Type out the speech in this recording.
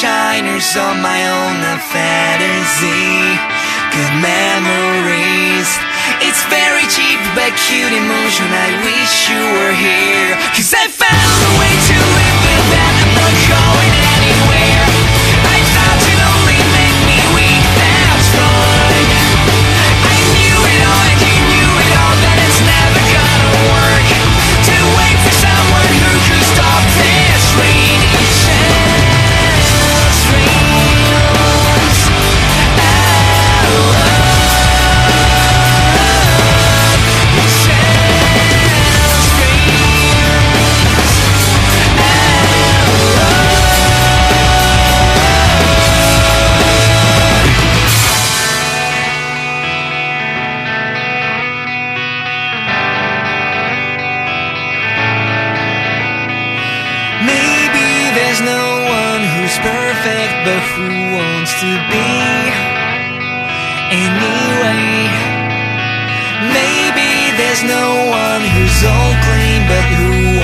shiners on my own a fantasy. Good memories. It's very cheap but cute emotion. I wish you were here. Cause I found a way there's no one who's perfect, but who wants to be? Anyway, maybe there's no one who's all clean, but who?